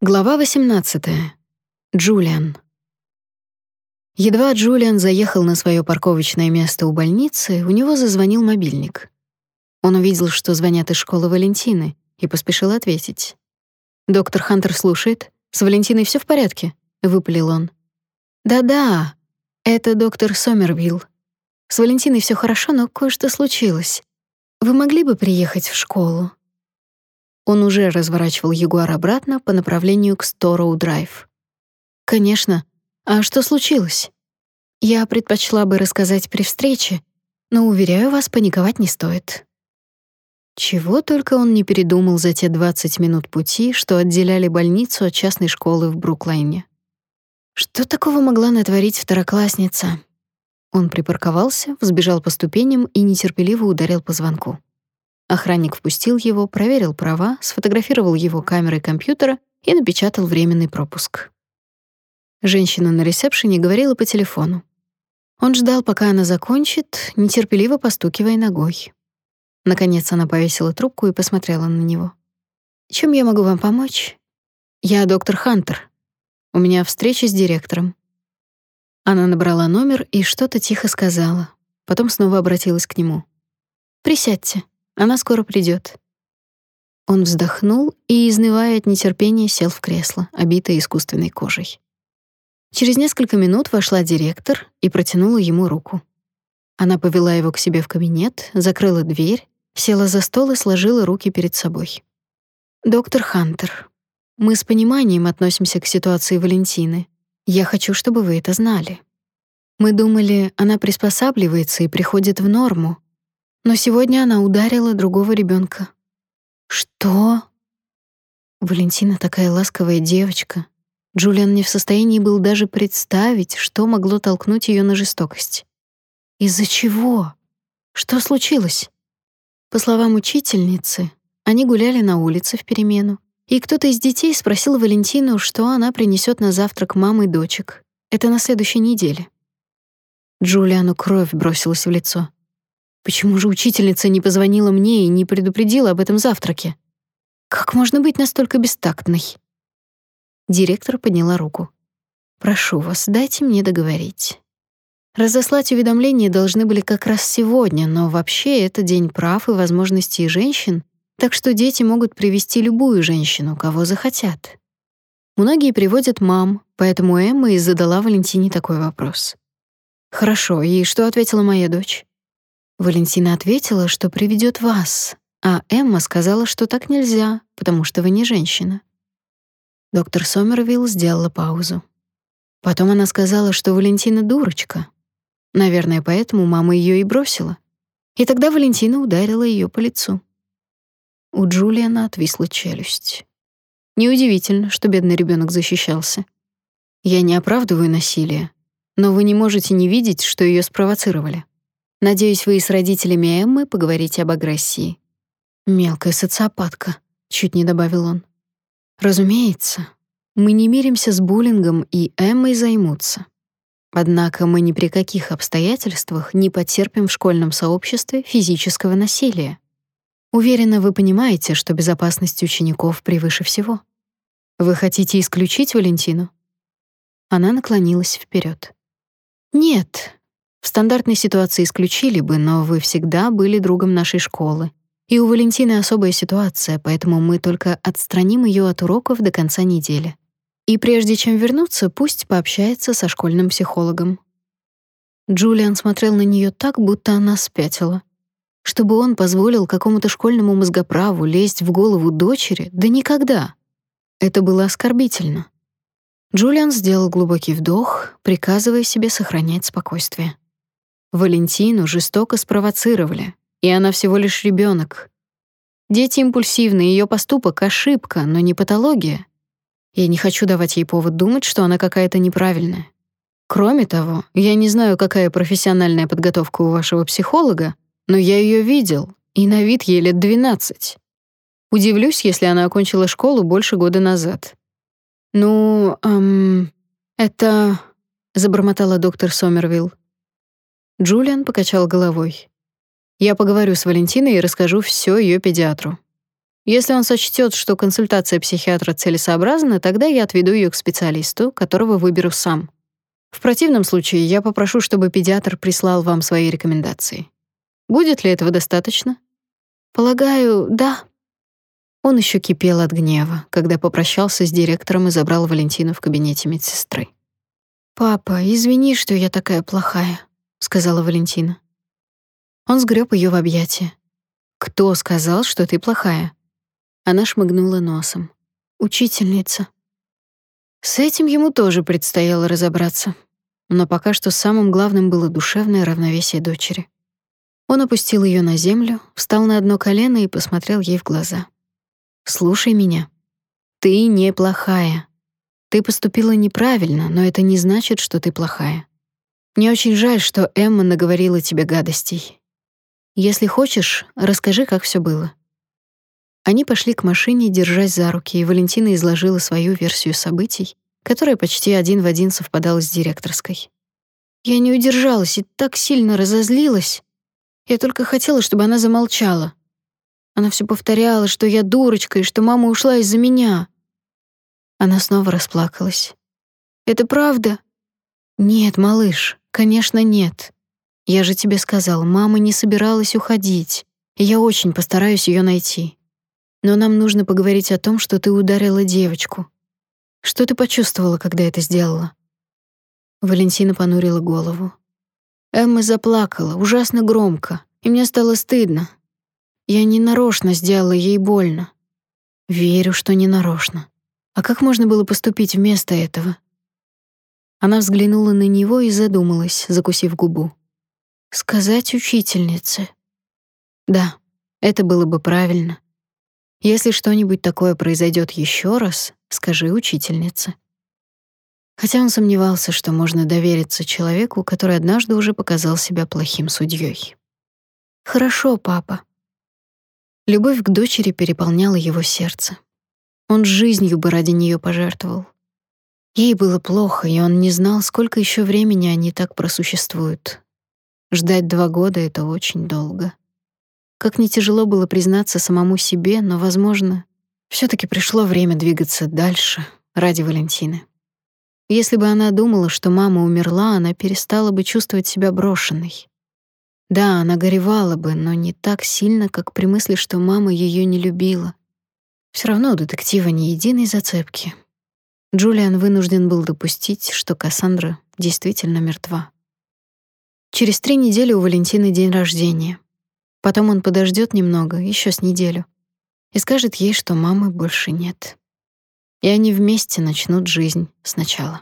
Глава 18. Джулиан. Едва Джулиан заехал на свое парковочное место у больницы, у него зазвонил мобильник. Он увидел, что звонят из школы Валентины, и поспешил ответить. «Доктор Хантер слушает. С Валентиной все в порядке?» — выпалил он. «Да-да, это доктор Сомервилл. С Валентиной все хорошо, но кое-что случилось. Вы могли бы приехать в школу?» Он уже разворачивал Ягуар обратно по направлению к Стороу-драйв. «Конечно. А что случилось?» «Я предпочла бы рассказать при встрече, но, уверяю вас, паниковать не стоит». Чего только он не передумал за те 20 минут пути, что отделяли больницу от частной школы в Бруклайне. Что такого могла натворить второклассница? Он припарковался, взбежал по ступеням и нетерпеливо ударил по звонку. Охранник впустил его, проверил права, сфотографировал его камерой компьютера и напечатал временный пропуск. Женщина на ресепшене говорила по телефону. Он ждал, пока она закончит, нетерпеливо постукивая ногой. Наконец она повесила трубку и посмотрела на него. «Чем я могу вам помочь?» «Я доктор Хантер. У меня встреча с директором». Она набрала номер и что-то тихо сказала. Потом снова обратилась к нему. «Присядьте». Она скоро придет. Он вздохнул и, изнывая от нетерпения, сел в кресло, обитое искусственной кожей. Через несколько минут вошла директор и протянула ему руку. Она повела его к себе в кабинет, закрыла дверь, села за стол и сложила руки перед собой. «Доктор Хантер, мы с пониманием относимся к ситуации Валентины. Я хочу, чтобы вы это знали. Мы думали, она приспосабливается и приходит в норму, но сегодня она ударила другого ребенка. Что? Валентина такая ласковая девочка. Джулиан не в состоянии был даже представить, что могло толкнуть ее на жестокость. Из-за чего? Что случилось? По словам учительницы, они гуляли на улице в перемену, и кто-то из детей спросил Валентину, что она принесет на завтрак мамы и дочек. Это на следующей неделе. Джулиану кровь бросилась в лицо. Почему же учительница не позвонила мне и не предупредила об этом завтраке? Как можно быть настолько бестактной? Директор подняла руку. Прошу вас, дайте мне договорить. Разослать уведомления должны были как раз сегодня, но вообще это день прав и возможностей женщин, так что дети могут привести любую женщину, кого захотят. Многие приводят мам, поэтому Эмма и задала Валентине такой вопрос. Хорошо, и что ответила моя дочь? Валентина ответила, что приведет вас, а Эмма сказала, что так нельзя, потому что вы не женщина. Доктор Сомервилл сделала паузу. Потом она сказала, что Валентина дурочка. Наверное, поэтому мама ее и бросила. И тогда Валентина ударила ее по лицу. У Джулиана отвисла челюсть. Неудивительно, что бедный ребенок защищался. Я не оправдываю насилие, но вы не можете не видеть, что ее спровоцировали. Надеюсь, вы и с родителями Эммы поговорите об агрессии. Мелкая социопатка, чуть не добавил он. Разумеется, мы не миримся с буллингом, и Эммой займутся. Однако мы ни при каких обстоятельствах не потерпим в школьном сообществе физического насилия. Уверена, вы понимаете, что безопасность учеников превыше всего. Вы хотите исключить Валентину? Она наклонилась вперед. Нет, стандартной ситуации исключили бы, но вы всегда были другом нашей школы. И у Валентины особая ситуация, поэтому мы только отстраним ее от уроков до конца недели. И прежде чем вернуться, пусть пообщается со школьным психологом. Джулиан смотрел на нее так, будто она спятила. Чтобы он позволил какому-то школьному мозгоправу лезть в голову дочери, да никогда. Это было оскорбительно. Джулиан сделал глубокий вдох, приказывая себе сохранять спокойствие. Валентину жестоко спровоцировали, и она всего лишь ребенок. Дети импульсивны, ее поступок — ошибка, но не патология. Я не хочу давать ей повод думать, что она какая-то неправильная. Кроме того, я не знаю, какая профессиональная подготовка у вашего психолога, но я ее видел, и на вид ей лет 12. Удивлюсь, если она окончила школу больше года назад. Ну, эм, это... Забормотала доктор Сомервилл. Джулиан покачал головой. Я поговорю с Валентиной и расскажу все ее педиатру. Если он сочтет, что консультация психиатра целесообразна, тогда я отведу ее к специалисту, которого выберу сам. В противном случае я попрошу, чтобы педиатр прислал вам свои рекомендации. Будет ли этого достаточно? Полагаю, да. Он еще кипел от гнева, когда попрощался с директором и забрал Валентину в кабинете медсестры. Папа, извини, что я такая плохая, сказала Валентина. Он сгреб ее в объятия. Кто сказал, что ты плохая? Она шмыгнула носом. Учительница. С этим ему тоже предстояло разобраться. Но пока что самым главным было душевное равновесие дочери. Он опустил ее на землю, встал на одно колено и посмотрел ей в глаза. «Слушай меня. Ты неплохая. Ты поступила неправильно, но это не значит, что ты плохая. Мне очень жаль, что Эмма наговорила тебе гадостей. Если хочешь, расскажи, как все было. Они пошли к машине, держась за руки, и Валентина изложила свою версию событий, которая почти один в один совпадала с директорской. Я не удержалась и так сильно разозлилась. Я только хотела, чтобы она замолчала. Она все повторяла, что я дурочка и что мама ушла из-за меня. Она снова расплакалась. Это правда? Нет, малыш, конечно, нет. Я же тебе сказал, мама не собиралась уходить. И я очень постараюсь ее найти. Но нам нужно поговорить о том, что ты ударила девочку. Что ты почувствовала, когда это сделала? Валентина понурила голову. Эмма заплакала, ужасно громко, и мне стало стыдно. Я не нарочно сделала ей больно. Верю, что не нарочно. А как можно было поступить вместо этого? Она взглянула на него и задумалась, закусив губу. Сказать учительнице. Да, это было бы правильно. Если что-нибудь такое произойдет еще раз, скажи учительнице. Хотя он сомневался, что можно довериться человеку, который однажды уже показал себя плохим судьей. Хорошо, папа. Любовь к дочери переполняла его сердце. Он жизнью бы ради нее пожертвовал. Ей было плохо, и он не знал, сколько еще времени они так просуществуют. Ждать два года — это очень долго. Как не тяжело было признаться самому себе, но, возможно, все таки пришло время двигаться дальше ради Валентины. Если бы она думала, что мама умерла, она перестала бы чувствовать себя брошенной. Да, она горевала бы, но не так сильно, как при мысли, что мама ее не любила. Все равно у детектива ни единой зацепки. Джулиан вынужден был допустить, что Кассандра действительно мертва. Через три недели у Валентины день рождения. Потом он подождет немного, еще с неделю, и скажет ей, что мамы больше нет. И они вместе начнут жизнь сначала.